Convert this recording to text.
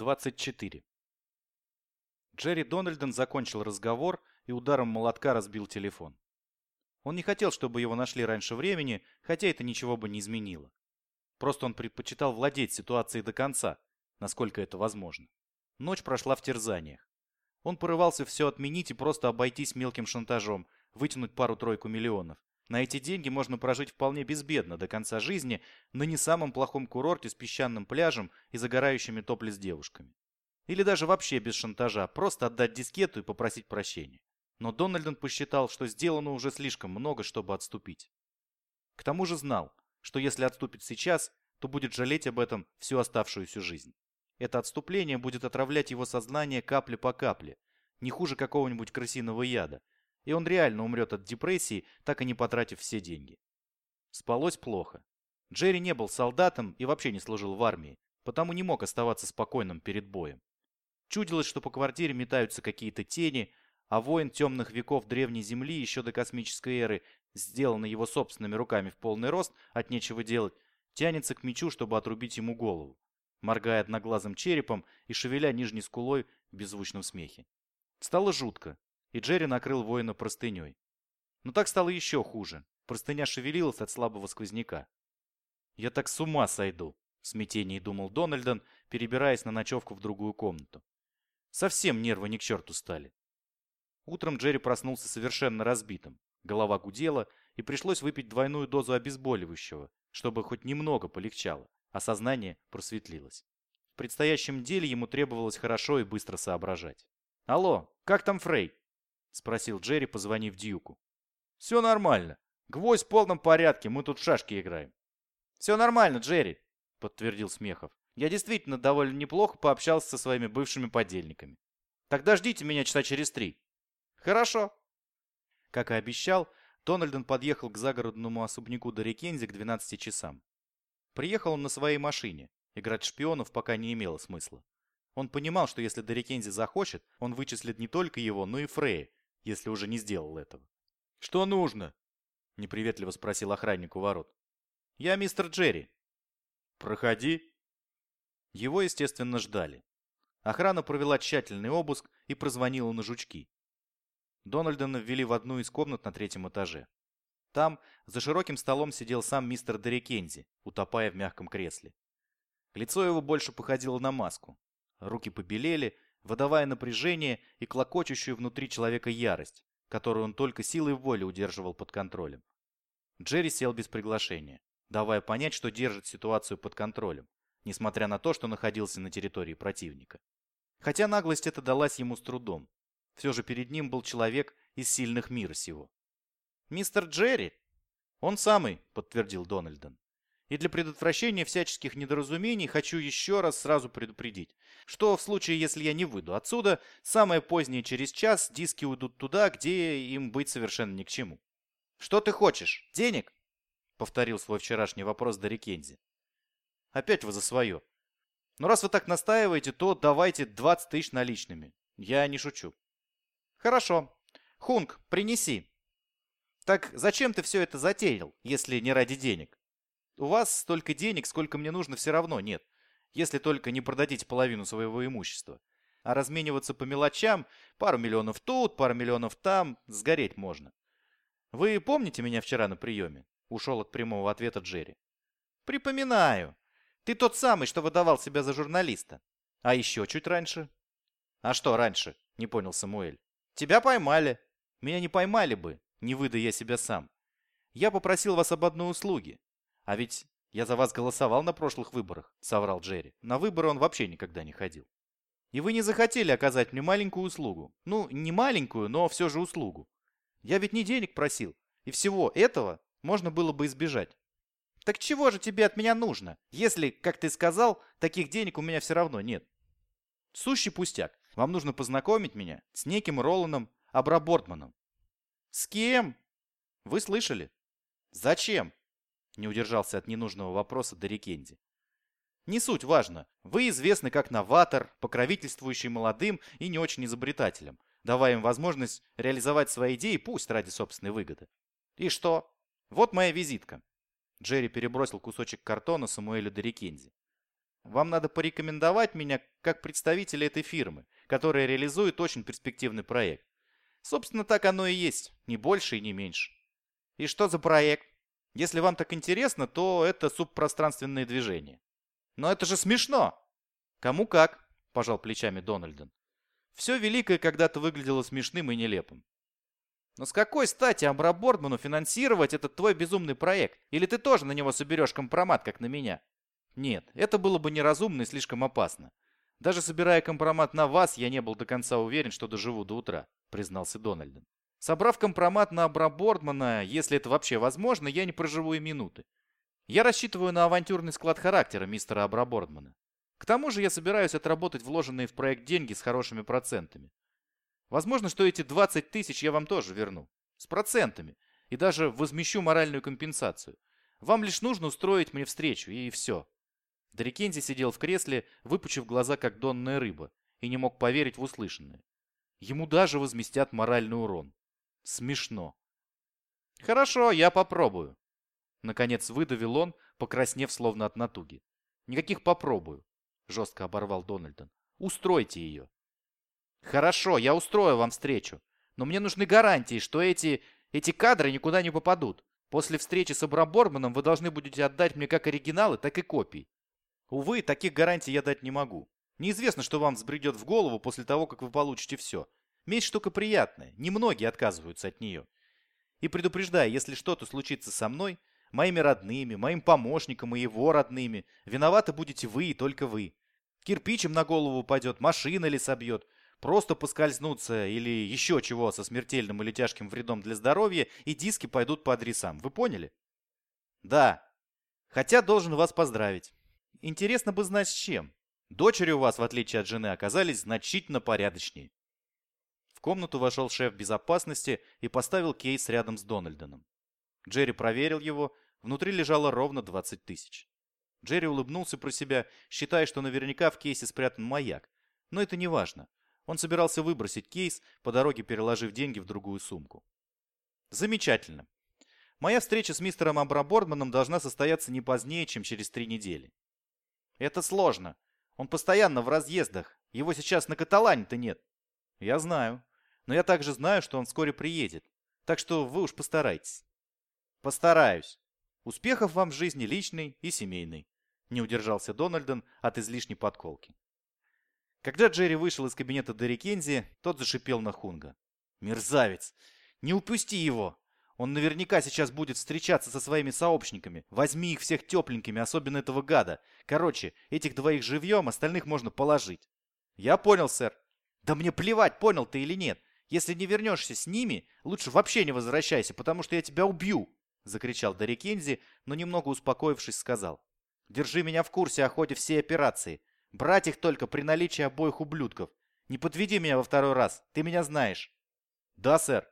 24. Джерри Дональден закончил разговор и ударом молотка разбил телефон. Он не хотел, чтобы его нашли раньше времени, хотя это ничего бы не изменило. Просто он предпочитал владеть ситуацией до конца, насколько это возможно. Ночь прошла в терзаниях. Он порывался все отменить и просто обойтись мелким шантажом, вытянуть пару-тройку миллионов. На эти деньги можно прожить вполне безбедно до конца жизни на не самом плохом курорте с песчаным пляжем и загорающими топлес девушками. Или даже вообще без шантажа, просто отдать дискету и попросить прощения. Но Дональден посчитал, что сделано уже слишком много, чтобы отступить. К тому же знал, что если отступит сейчас, то будет жалеть об этом всю оставшуюся жизнь. Это отступление будет отравлять его сознание капля по капле, не хуже какого-нибудь крысиного яда, и он реально умрет от депрессии, так и не потратив все деньги. Спалось плохо. Джерри не был солдатом и вообще не служил в армии, потому не мог оставаться спокойным перед боем. Чудилось, что по квартире метаются какие-то тени, а воин темных веков древней земли еще до космической эры, сделанный его собственными руками в полный рост, от нечего делать, тянется к мечу, чтобы отрубить ему голову, моргая одноглазым черепом и шевеля нижней скулой в беззвучном смехе. Стало жутко, и Джерри накрыл воина простыней. Но так стало еще хуже. Простыня шевелилась от слабого сквозняка. «Я так с ума сойду», — в смятении думал Дональдон, перебираясь на ночевку в другую комнату. Совсем нервы ни к черту стали. Утром Джерри проснулся совершенно разбитым. Голова гудела, и пришлось выпить двойную дозу обезболивающего, чтобы хоть немного полегчало, а сознание просветлилось. В предстоящем деле ему требовалось хорошо и быстро соображать. «Алло, как там Фрей?» — спросил Джерри, позвонив Дьюку. «Все нормально. Гвоздь в полном порядке, мы тут шашки играем». «Все нормально, Джерри», — подтвердил Смехов. «Я действительно довольно неплохо пообщался со своими бывшими подельниками. Тогда ждите меня часа через три». «Хорошо». Как и обещал, Дональден подъехал к загородному особняку до Рекензи к 12 часам. Приехал он на своей машине. Играть шпионов пока не имело смысла. Он понимал, что если Дорикензи захочет, он вычислит не только его, но и Фрея, если уже не сделал этого. «Что нужно?» — неприветливо спросил охранник у ворот. «Я мистер Джерри». «Проходи». Его, естественно, ждали. Охрана провела тщательный обыск и прозвонила на жучки. Дональдона ввели в одну из комнат на третьем этаже. Там, за широким столом, сидел сам мистер Дерекензи, утопая в мягком кресле. Лицо его больше походило на маску. Руки побелели, выдавая напряжение и клокочущую внутри человека ярость, которую он только силой воли удерживал под контролем. Джерри сел без приглашения, давая понять, что держит ситуацию под контролем, несмотря на то, что находился на территории противника. Хотя наглость эта далась ему с трудом. Все же перед ним был человек из сильных мира сего. «Мистер Джерри?» «Он самый», — подтвердил Дональдон. И для предотвращения всяческих недоразумений хочу еще раз сразу предупредить, что в случае, если я не выйду отсюда, самое позднее через час диски уйдут туда, где им быть совершенно ни к чему. «Что ты хочешь? Денег?» — повторил свой вчерашний вопрос Дарикензи. «Опять вы за свое. Но раз вы так настаиваете, то давайте 20 тысяч наличными. Я не шучу». «Хорошо. Хунг, принеси». «Так зачем ты все это затеял, если не ради денег?» У вас столько денег, сколько мне нужно, все равно нет. Если только не продадите половину своего имущества. А размениваться по мелочам, пару миллионов тут, пару миллионов там, сгореть можно. Вы помните меня вчера на приеме? Ушел от прямого ответа Джерри. Припоминаю. Ты тот самый, что выдавал себя за журналиста. А еще чуть раньше? А что раньше? Не понял Самуэль. Тебя поймали. Меня не поймали бы, не выда я себя сам. Я попросил вас об одной услуге. «А ведь я за вас голосовал на прошлых выборах», — соврал Джерри. На выборы он вообще никогда не ходил. «И вы не захотели оказать мне маленькую услугу. Ну, не маленькую, но все же услугу. Я ведь не денег просил. И всего этого можно было бы избежать. Так чего же тебе от меня нужно, если, как ты сказал, таких денег у меня все равно нет? Сущий пустяк. Вам нужно познакомить меня с неким Роланом Абрабортманом. С кем? Вы слышали? Зачем? Не удержался от ненужного вопроса Дорикенди. Не суть важно. Вы известны как новатор, покровительствующий молодым и не очень изобретателям, давая им возможность реализовать свои идеи, пусть ради собственной выгоды. И что? Вот моя визитка. Джерри перебросил кусочек картона Самуэлю Дорикенди. Вам надо порекомендовать меня как представителя этой фирмы, которая реализует очень перспективный проект. Собственно, так оно и есть, не больше и не меньше. И что за проект? Если вам так интересно, то это субпространственные движения. Но это же смешно! Кому как, пожал плечами Дональден. Все великое когда-то выглядело смешным и нелепым. Но с какой стати Амбробордману финансировать этот твой безумный проект? Или ты тоже на него соберешь компромат, как на меня? Нет, это было бы неразумно и слишком опасно. Даже собирая компромат на вас, я не был до конца уверен, что доживу до утра, признался Дональден. Собрав компромат на Абрабордмана, если это вообще возможно, я не проживу и минуты. Я рассчитываю на авантюрный склад характера мистера Абрабордмана. К тому же я собираюсь отработать вложенные в проект деньги с хорошими процентами. Возможно, что эти 20 тысяч я вам тоже верну. С процентами. И даже возмещу моральную компенсацию. Вам лишь нужно устроить мне встречу, и все. Дорикензи сидел в кресле, выпучив глаза, как донная рыба, и не мог поверить в услышанное. Ему даже возместят моральный урон. Смешно. Хорошо, я попробую. Наконец выдавил он, покраснев словно от натуги. Никаких попробую, жестко оборвал Дональдон. Устройте ее. Хорошо, я устрою вам встречу. Но мне нужны гарантии, что эти... эти кадры никуда не попадут. После встречи с Абраборманом вы должны будете отдать мне как оригиналы, так и копии. Увы, таких гарантий я дать не могу. Неизвестно, что вам взбредет в голову после того, как вы получите все. Месть штука приятная, немногие отказываются от нее. И предупреждаю, если что-то случится со мной, моими родными, моим помощником и его родными, виноваты будете вы и только вы. Кирпичем на голову упадет, машина ли собьет, просто поскользнуться или еще чего со смертельным или тяжким вредом для здоровья, и диски пойдут по адресам. Вы поняли? Да. Хотя должен вас поздравить. Интересно бы знать с чем. Дочери у вас, в отличие от жены, оказались значительно порядочнее. В комнату вошел шеф безопасности и поставил кейс рядом с Дональденом. Джерри проверил его, внутри лежало ровно 20 тысяч. Джерри улыбнулся про себя, считая, что наверняка в кейсе спрятан маяк. Но это не важно. Он собирался выбросить кейс, по дороге переложив деньги в другую сумку. Замечательно. Моя встреча с мистером Абрабордманом должна состояться не позднее, чем через три недели. Это сложно. Он постоянно в разъездах. Его сейчас на Каталане-то нет. Я знаю. Но я также знаю, что он вскоре приедет. Так что вы уж постарайтесь. Постараюсь. Успехов вам в жизни личной и семейной. Не удержался Дональден от излишней подколки. Когда Джерри вышел из кабинета Дерри тот зашипел на Хунга. «Мерзавец! Не упусти его! Он наверняка сейчас будет встречаться со своими сообщниками. Возьми их всех тепленькими, особенно этого гада. Короче, этих двоих живьем, остальных можно положить». «Я понял, сэр». «Да мне плевать, понял ты или нет. Если не вернешься с ними, лучше вообще не возвращайся, потому что я тебя убью!» Закричал Дерри но немного успокоившись сказал. «Держи меня в курсе о ходе всей операции. Брать их только при наличии обоих ублюдков. Не подведи меня во второй раз, ты меня знаешь. Да, сэр.